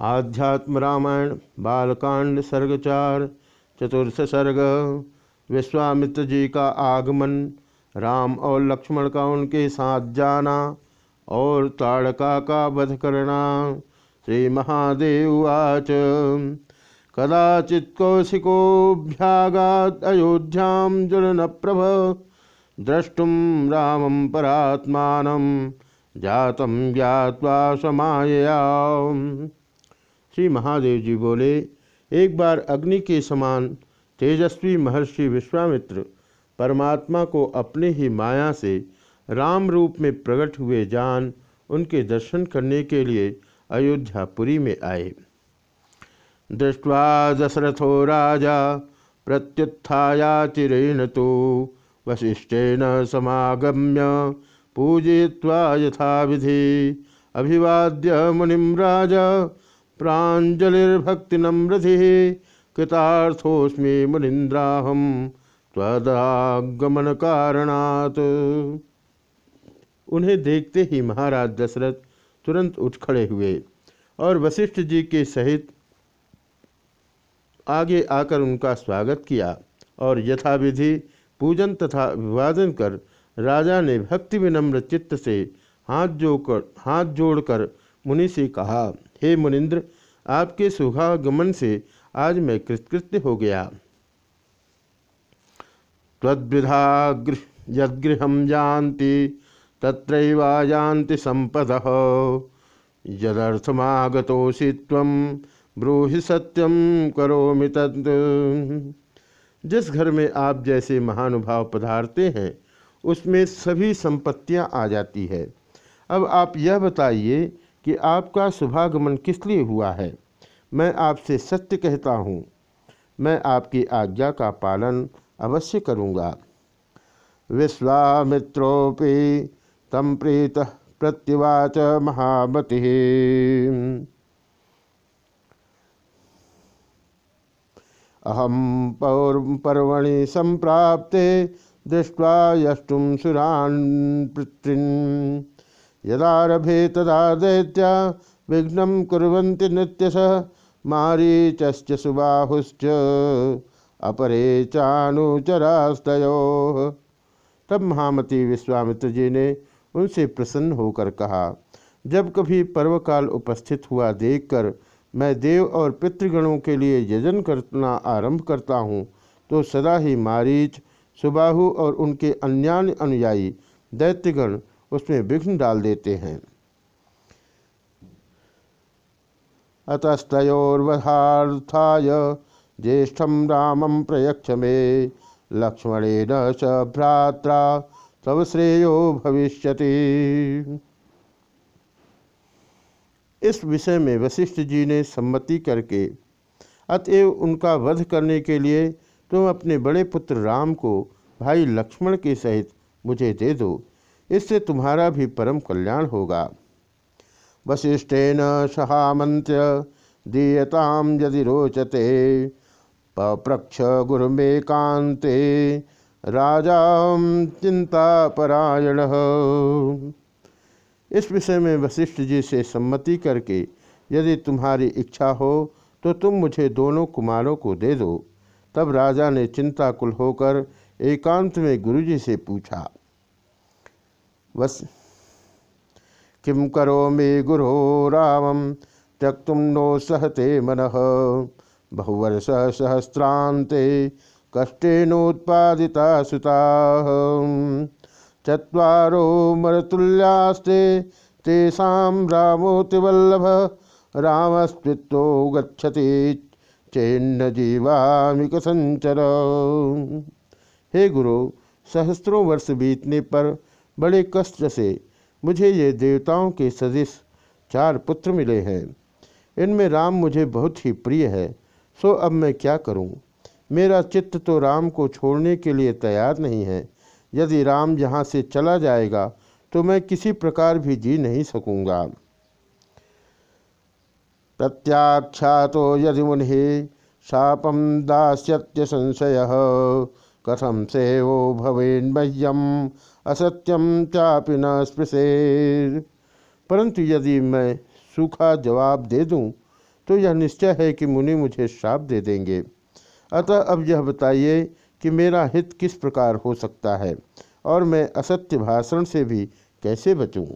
आध्यात्म रामायण, बालकांड सर्ग चार चतुर्थ सर्ग, विश्वामित्र जी का आगमन, राम और लक्ष्मण का उनके साथ जाना और ताड़का का वध करना। श्री महादेव आच कदाचित कौशिकोभ्यागात अयोध्याम प्रभ द्रष्टुम रामं परात्मानं जातम ज्ञावा समाया श्री महादेव जी बोले, एक बार अग्नि के समान तेजस्वी महर्षि विश्वामित्र परमात्मा को अपने ही माया से राम रूप में प्रकट हुए जान उनके दर्शन करने के लिए अयोध्यापुरी में आए। दृष्ट्वा दशरथो राजा प्रत्युत्थाया चिरेण तो वशिष्ठेन समागम्य पूजय्वा यथा विधि अभिवाद्य मुनिम राजा प्राजलिर्भक्ति नम्रधि कृतार्थोस्मी मुनिंद्राहम त्वदागमन कारणात उन्हें देखते ही महाराज दशरथ तुरंत उठ खड़े हुए और वशिष्ठ जी के सहित आगे आकर उनका स्वागत किया और यथाविधि पूजन तथा अभिवादन कर राजा ने भक्ति विनम्र चित्त से हाथ जोड़कर हाथ जोड़कर मुनि से कहा, हे मुनिंद्र, आपके सुखागमन से आज मैं कृतकृत्य हो गया। तद्विधा यदगृह जानती संपद। यदर्थमागतोषि तम ब्रूहि सत्यम करोमि तत् जिस घर में आप जैसे महानुभाव पधारते हैं, उसमें सभी संपत्तियाँ आ जाती है। अब आप यह बताइए कि आपका शुभागमन किस लिए हुआ है? मैं आपसे सत्य कहता हूँ। मैं आपकी आज्ञा का पालन अवश्य करूँगा। विश्वामित्रोपि तम प्रीत प्रत्युवाच महामति। अहम पौर, पर्वणि संप्राप्ते दृष्ट्वा यष्टुम सुरान् पृथ्वीन् यदारभे तदा दैत्या विघ्न कुरंति नृत्यस मारीचश्च सुबाहुश्च अपरे चानुचरास्तयो तब महामती विश्वामित्र जी ने उनसे प्रसन्न होकर कहा, जब कभी पर्वकाल उपस्थित हुआ देखकर मैं देव और पितृगणों के लिए यजन करना आरंभ करता हूँ तो सदा ही मारीच, सुबाहु और उनके अन्यान्य अनुयायी, दैत्यगण उसमें विघ्न डाल देते हैं। अतस्तोर्वधार्थाय ज्येष्ठम रामम प्रयक्ष मे लक्ष्मणेन च भ्रात्रा, तव श्रेयो भविष्यति। इस विषय में वशिष्ठ जी ने सम्मति करके, अतएव उनका वध करने के लिए तुम अपने बड़े पुत्र राम को भाई लक्ष्मण के सहित मुझे दे दो। इससे तुम्हारा भी परम कल्याण होगा। वशिष्ठेन सहामंत्य दीयताम यदि रोचते पप्रक्ष गुरु में कांते राजा चिंता परायण इस विषय में वशिष्ठ जी से सम्मति करके, यदि तुम्हारी इच्छा हो तो तुम मुझे दोनों कुमारों को दे दो। तब राजा ने चिंताकुल होकर एकांत में गुरुजी से पूछा वस किं करो मे गुरो रामं, त्यक्त नो सहते मन। बहुवर्ष सहस्रांते कष्टेनोत्पादिता सुता। चत्वारो मरतुल्यास्ते तेषां रामोतिवल्लभ गच्छति चेन्न जीवामिक संचर। हे गुरु सहस्त्रों वर्ष बीतने पर बड़े कष्ट से मुझे ये देवताओं के सदिश चार पुत्र मिले हैं। इनमें राम मुझे बहुत ही प्रिय है, सो अब मैं क्या करूँ? मेरा चित्त तो राम को छोड़ने के लिए तैयार नहीं है। यदि राम यहाँ से चला जाएगा तो मैं किसी प्रकार भी जी नहीं सकूँगा। प्रत्याख्या तो यदि मुनि शापम दास्यत्य संशय कथम से वो भवेन्मह्यम असत्यम चापि न स्पृशे परंतु यदि मैं सूखा जवाब दे दूँ तो यह निश्चय है कि मुनि मुझे श्राप दे देंगे अतः अब यह बताइए कि मेरा हित किस प्रकार हो सकता है, और मैं असत्य भाषण से भी कैसे बचूं?